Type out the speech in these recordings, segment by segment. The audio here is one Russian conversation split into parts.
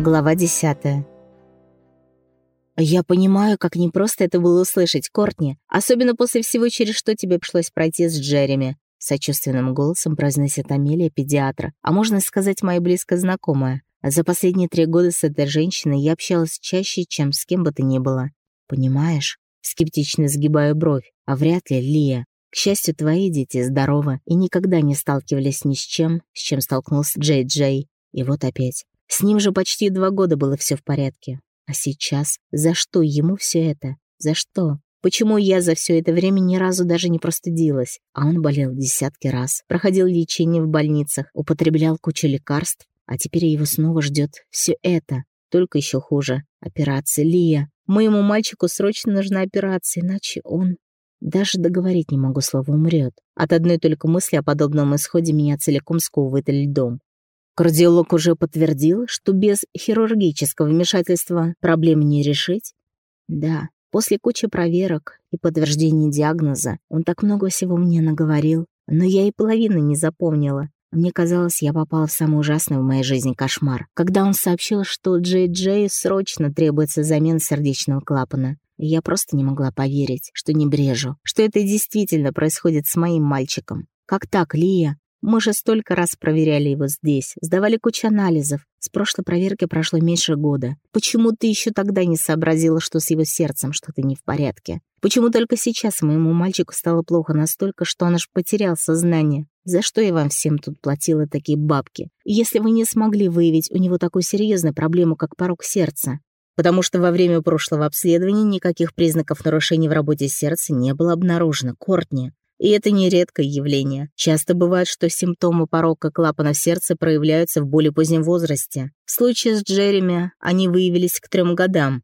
Глава 10. «Я понимаю, как непросто это было услышать, Кортни, особенно после всего, через что тебе пришлось пройти с Джереми», сочувственным голосом произносит Амелия, педиатра, а можно сказать, моя близко знакомая. За последние три года с этой женщиной я общалась чаще, чем с кем бы то ни было. «Понимаешь?» Скептично сгибаю бровь. «А вряд ли, Лия. К счастью, твои дети здоровы и никогда не сталкивались ни с чем, с чем столкнулся Джей Джей. И вот опять. С ним же почти два года было все в порядке. А сейчас? За что ему все это? За что? Почему я за все это время ни разу даже не простудилась? А он болел десятки раз, проходил лечение в больницах, употреблял кучу лекарств, а теперь его снова ждет все это. Только еще хуже. Операция Лия. Моему мальчику срочно нужна операция, иначе он... Даже договорить не могу, слово умрет. От одной только мысли о подобном исходе меня целиком сковывает льдом. Кардиолог уже подтвердил, что без хирургического вмешательства проблем не решить? Да, после кучи проверок и подтверждения диагноза он так много всего мне наговорил, но я и половины не запомнила. Мне казалось, я попала в самый ужасный в моей жизни кошмар, когда он сообщил, что Джей Джей срочно требуется замена сердечного клапана. я просто не могла поверить, что не брежу, что это действительно происходит с моим мальчиком. Как так, Лия? Мы же столько раз проверяли его здесь, сдавали кучу анализов. С прошлой проверки прошло меньше года. Почему ты еще тогда не сообразила, что с его сердцем что-то не в порядке? Почему только сейчас моему мальчику стало плохо настолько, что он аж потерял сознание? За что я вам всем тут платила такие бабки? Если вы не смогли выявить у него такую серьезную проблему, как порог сердца? Потому что во время прошлого обследования никаких признаков нарушений в работе сердца не было обнаружено, Кортни. И это не редкое явление. Часто бывает, что симптомы порока клапана в сердце проявляются в более позднем возрасте. В случае с Джереми они выявились к трем годам.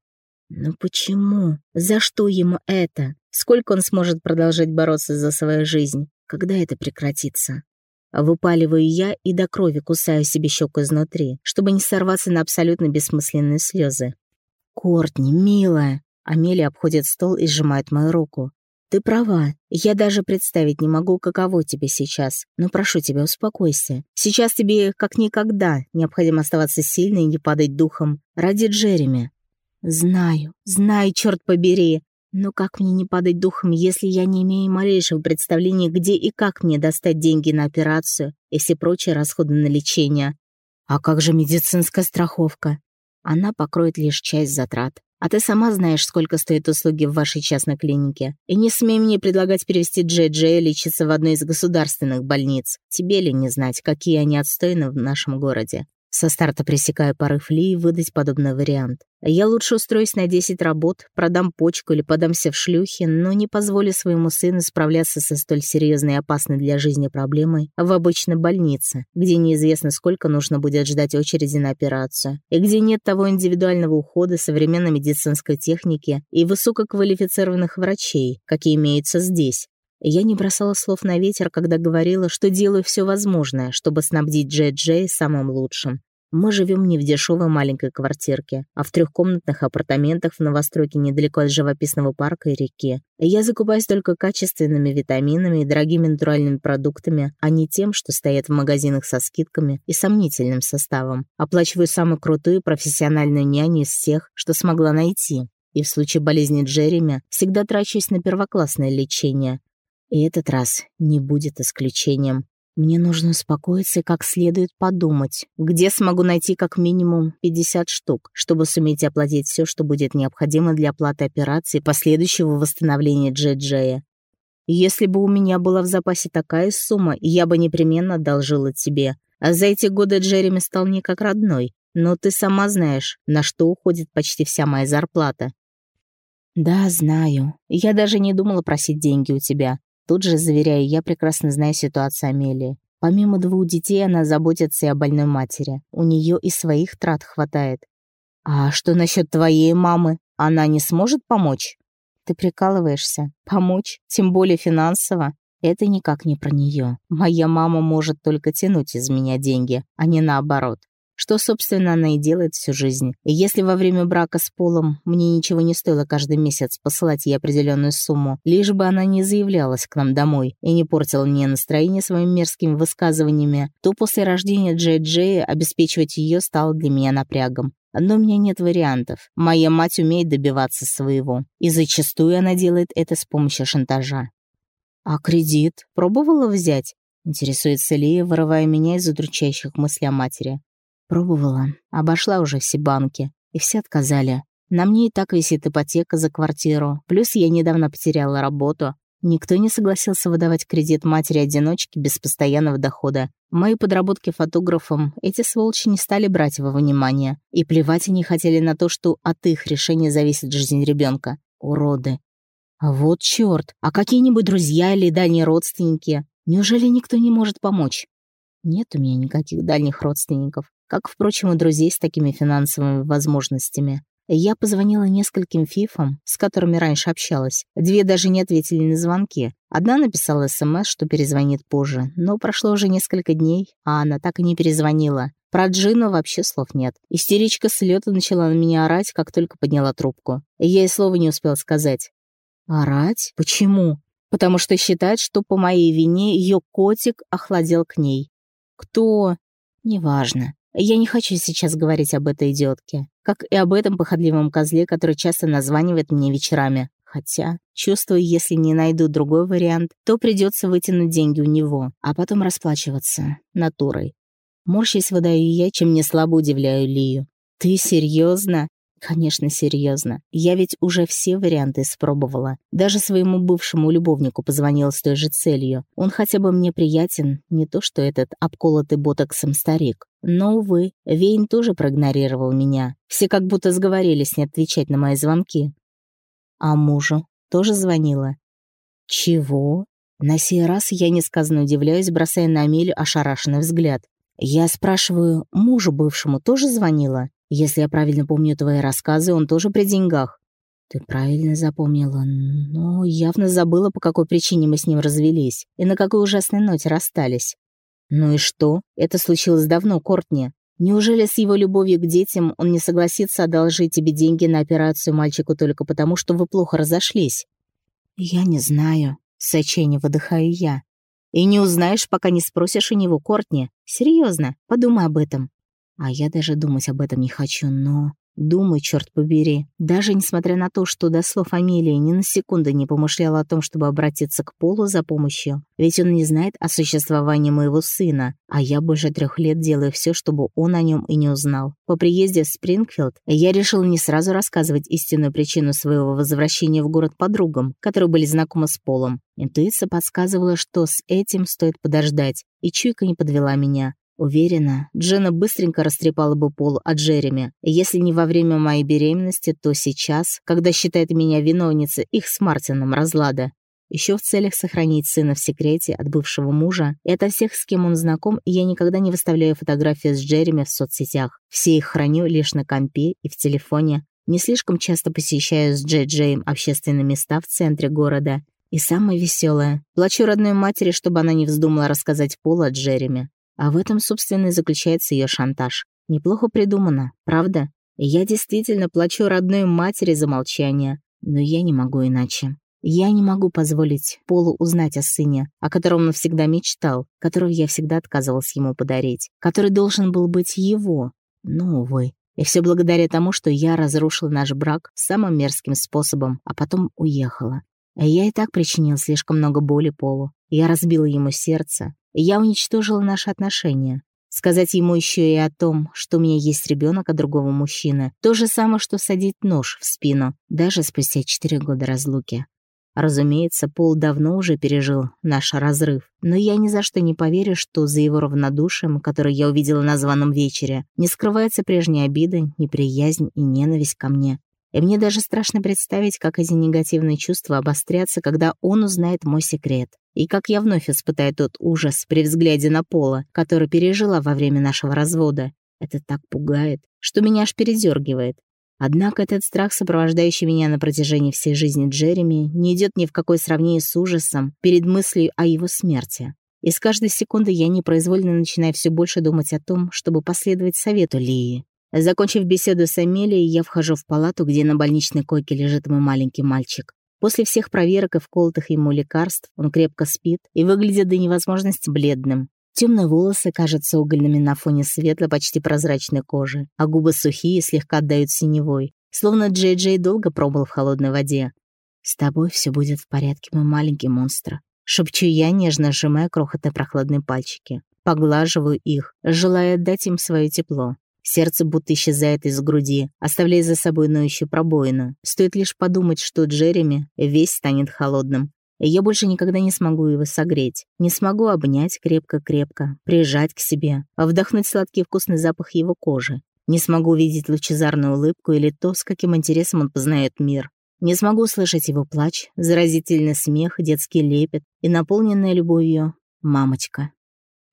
Но почему? За что ему это? Сколько он сможет продолжать бороться за свою жизнь? Когда это прекратится? Выпаливаю я и до крови кусаю себе щеку изнутри, чтобы не сорваться на абсолютно бессмысленные слезы. «Кортни, милая!» Амелия обходит стол и сжимает мою руку. Ты права. Я даже представить не могу, каково тебе сейчас. Но прошу тебя, успокойся. Сейчас тебе, как никогда, необходимо оставаться сильной и не падать духом. Ради Джереми. Знаю, знаю, черт побери. Но как мне не падать духом, если я не имею малейшего представления, где и как мне достать деньги на операцию и все прочие расходы на лечение? А как же медицинская страховка? Она покроет лишь часть затрат. А ты сама знаешь, сколько стоят услуги в вашей частной клинике. И не смей мне предлагать перевести Джей Джея лечиться в одной из государственных больниц. Тебе ли не знать, какие они отстойны в нашем городе? Со старта пресекаю порыв Ли выдать подобный вариант. Я лучше устроюсь на 10 работ, продам почку или подамся в шлюхи, но не позволю своему сыну справляться со столь серьезной и опасной для жизни проблемой в обычной больнице, где неизвестно, сколько нужно будет ждать очереди на операцию, и где нет того индивидуального ухода современной медицинской техники и высококвалифицированных врачей, какие имеются здесь. Я не бросала слов на ветер, когда говорила, что делаю все возможное, чтобы снабдить Джей Джей самым лучшим. Мы живем не в дешевой маленькой квартирке, а в трехкомнатных апартаментах в новостройке недалеко от живописного парка и реки. Я закупаюсь только качественными витаминами и дорогими натуральными продуктами, а не тем, что стоят в магазинах со скидками и сомнительным составом. Оплачиваю самую крутую профессиональную няню из всех, что смогла найти. И в случае болезни Джереми всегда трачусь на первоклассное лечение. И этот раз не будет исключением. Мне нужно успокоиться и как следует подумать, где смогу найти как минимум 50 штук, чтобы суметь оплатить все, что будет необходимо для оплаты операции последующего восстановления Джей-Джея. Если бы у меня была в запасе такая сумма, я бы непременно одолжила тебе. А за эти годы Джереми стал мне как родной. Но ты сама знаешь, на что уходит почти вся моя зарплата. Да, знаю. Я даже не думала просить деньги у тебя. Тут же заверяю, я прекрасно знаю ситуацию Амелии. Помимо двух детей, она заботится и о больной матери. У нее и своих трат хватает. А что насчет твоей мамы? Она не сможет помочь? Ты прикалываешься? Помочь? Тем более финансово? Это никак не про нее. Моя мама может только тянуть из меня деньги, а не наоборот. Что, собственно, она и делает всю жизнь. И если во время брака с Полом мне ничего не стоило каждый месяц посылать ей определенную сумму, лишь бы она не заявлялась к нам домой и не портила мне настроение своими мерзкими высказываниями, то после рождения Джей Джея обеспечивать ее стало для меня напрягом. Но у меня нет вариантов. Моя мать умеет добиваться своего. И зачастую она делает это с помощью шантажа. «А кредит? Пробовала взять?» Интересуется Лия, вырывая меня из удручающих мыслей о матери. Пробовала. Обошла уже все банки. И все отказали. На мне и так висит ипотека за квартиру. Плюс я недавно потеряла работу. Никто не согласился выдавать кредит матери-одиночки без постоянного дохода. Мои подработки фотографом эти сволочи не стали брать во внимание. И плевать они хотели на то, что от их решения зависит жизнь ребенка. Уроды. А вот чёрт. А какие-нибудь друзья или дальние родственники? Неужели никто не может помочь? Нет у меня никаких дальних родственников, как, впрочем, и друзей с такими финансовыми возможностями. Я позвонила нескольким фифам, с которыми раньше общалась. Две даже не ответили на звонки. Одна написала СМС, что перезвонит позже, но прошло уже несколько дней, а она так и не перезвонила. Про Джину вообще слов нет. Истеричка с лёта начала на меня орать, как только подняла трубку. Я и слова не успела сказать. «Орать? Почему?» потому что считает, что по моей вине ее котик охладел к ней. Кто? Неважно. Я не хочу сейчас говорить об этой идиотке, как и об этом походливом козле, который часто названивает мне вечерами. Хотя, чувствую, если не найду другой вариант, то придется вытянуть деньги у него, а потом расплачиваться натурой. Морщись выдаю я, чем не слабо удивляю Лию. «Ты серьезно? Конечно, серьезно. Я ведь уже все варианты испробовала. Даже своему бывшему любовнику позвонила с той же целью. Он хотя бы мне приятен, не то что этот обколотый ботоксом старик. Но, увы, Вейн тоже проигнорировал меня. Все как будто сговорились не отвечать на мои звонки. А мужу тоже звонила. Чего? На сей раз я несказанно удивляюсь, бросая на Амелию ошарашенный взгляд. Я спрашиваю, мужу бывшему тоже звонила? Если я правильно помню твои рассказы, он тоже при деньгах. Ты правильно запомнила, но явно забыла, по какой причине мы с ним развелись и на какой ужасной ноте расстались. Ну и что? Это случилось давно, Кортни. Неужели с его любовью к детям он не согласится одолжить тебе деньги на операцию мальчику только потому, что вы плохо разошлись? Я не знаю. С отчаянием выдыхаю я. И не узнаешь, пока не спросишь у него, Кортни. Серьезно, подумай об этом. А я даже думать об этом не хочу, но... Думаю, черт побери, даже несмотря на то, что до слов Амелии ни на секунду не помышляла о том, чтобы обратиться к Полу за помощью, ведь он не знает о существовании моего сына, а я больше трех лет делаю все, чтобы он о нем и не узнал. По приезде в Спрингфилд я решил не сразу рассказывать истинную причину своего возвращения в город подругам, которые были знакомы с Полом. Интуиция подсказывала, что с этим стоит подождать, и чуйка не подвела меня. Уверена, Джена быстренько растрепала бы пол от Джереми. Если не во время моей беременности, то сейчас, когда считает меня виновницей их с Мартином разлада. Еще в целях сохранить сына в секрете от бывшего мужа и ото всех, с кем он знаком, я никогда не выставляю фотографии с Джереми в соцсетях. Все их храню лишь на компе и в телефоне. Не слишком часто посещаю с Джей Джеем общественные места в центре города. И самое веселое, плачу родной матери, чтобы она не вздумала рассказать Полу о Джереми. А в этом, собственно, и заключается ее шантаж. Неплохо придумано, правда? Я действительно плачу родной матери за молчание, но я не могу иначе. Я не могу позволить Полу узнать о сыне, о котором он всегда мечтал, которого я всегда отказывалась ему подарить, который должен был быть его. Но, увы. И все благодаря тому, что я разрушила наш брак самым мерзким способом, а потом уехала. Я и так причинил слишком много боли Полу. Я разбила ему сердце, я уничтожила наши отношения. Сказать ему еще и о том, что у меня есть ребенок от другого мужчины, то же самое, что садить нож в спину, даже спустя четыре года разлуки. Разумеется, Пол давно уже пережил наш разрыв, но я ни за что не поверю, что за его равнодушием, которое я увидела на званом вечере, не скрывается прежняя обида, неприязнь и ненависть ко мне. И мне даже страшно представить, как эти негативные чувства обострятся, когда он узнает мой секрет. И как я вновь испытаю тот ужас при взгляде на Пола, который пережила во время нашего развода. Это так пугает, что меня аж передергивает. Однако этот страх, сопровождающий меня на протяжении всей жизни Джереми, не идет ни в какое сравнение с ужасом перед мыслью о его смерти. И с каждой секунды я непроизвольно начинаю все больше думать о том, чтобы последовать совету Лии. Закончив беседу с Амелией, я вхожу в палату, где на больничной койке лежит мой маленький мальчик. После всех проверок и вколотых ему лекарств он крепко спит и выглядит до невозможности бледным. Темные волосы кажутся угольными на фоне светло почти прозрачной кожи, а губы сухие слегка отдают синевой, словно Джей Джей долго пробыл в холодной воде. «С тобой все будет в порядке, мой маленький монстр», — шепчу я, нежно сжимая крохотные прохладные пальчики. Поглаживаю их, желая отдать им свое тепло. Сердце будто исчезает из груди, оставляя за собой ноющую пробоину. Стоит лишь подумать, что Джереми весь станет холодным, и я больше никогда не смогу его согреть. Не смогу обнять крепко-крепко, прижать к себе, а вдохнуть сладкий вкусный запах его кожи. Не смогу увидеть лучезарную улыбку или то, с каким интересом он познает мир. Не смогу услышать его плач, заразительный смех, детский лепет и наполненная любовью «мамочка».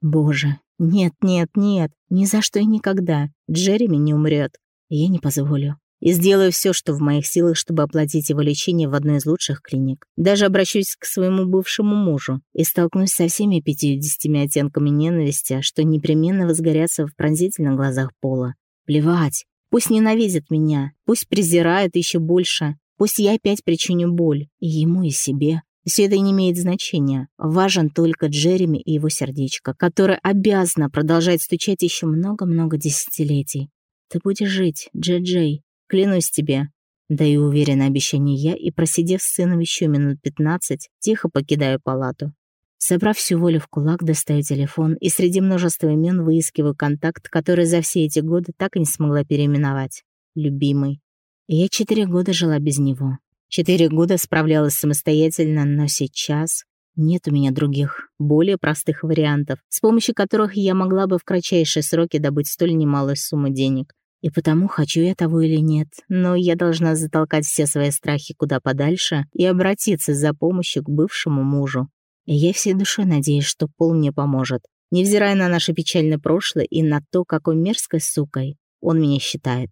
Боже, нет, нет, нет, ни за что и никогда. Джереми не умрет. Я не позволю и сделаю все, что в моих силах, чтобы оплатить его лечение в одной из лучших клиник. Даже обращусь к своему бывшему мужу и столкнусь со всеми пятидесятими оттенками ненависти, что непременно возгорятся в пронзительных глазах Пола. Плевать. Пусть ненавидит меня, пусть презирает еще больше, пусть я опять причиню боль и ему, и себе. Все это не имеет значения. Важен только Джереми и его сердечко, которое обязано продолжать стучать еще много-много десятилетий. Ты будешь жить, Джей-Джей, Клянусь тебе. Даю уверенное обещание я и, просидев с сыном еще минут пятнадцать, тихо покидаю палату. Собрав всю волю в кулак, достаю телефон и среди множества имен выискиваю контакт, который за все эти годы так и не смогла переименовать. Любимый. Я четыре года жила без него. Четыре года справлялась самостоятельно, но сейчас нет у меня других, более простых вариантов, с помощью которых я могла бы в кратчайшие сроки добыть столь немалую сумму денег. И потому, хочу я того или нет, но я должна затолкать все свои страхи куда подальше и обратиться за помощью к бывшему мужу. И я всей душой надеюсь, что Пол мне поможет, невзирая на наше печальное прошлое и на то, какой мерзкой сукой он меня считает.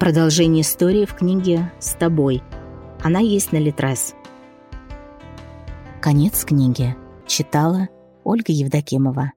Продолжение истории в книге «С тобой». Она есть на Литрес. Конец книги. Читала Ольга Евдокимова.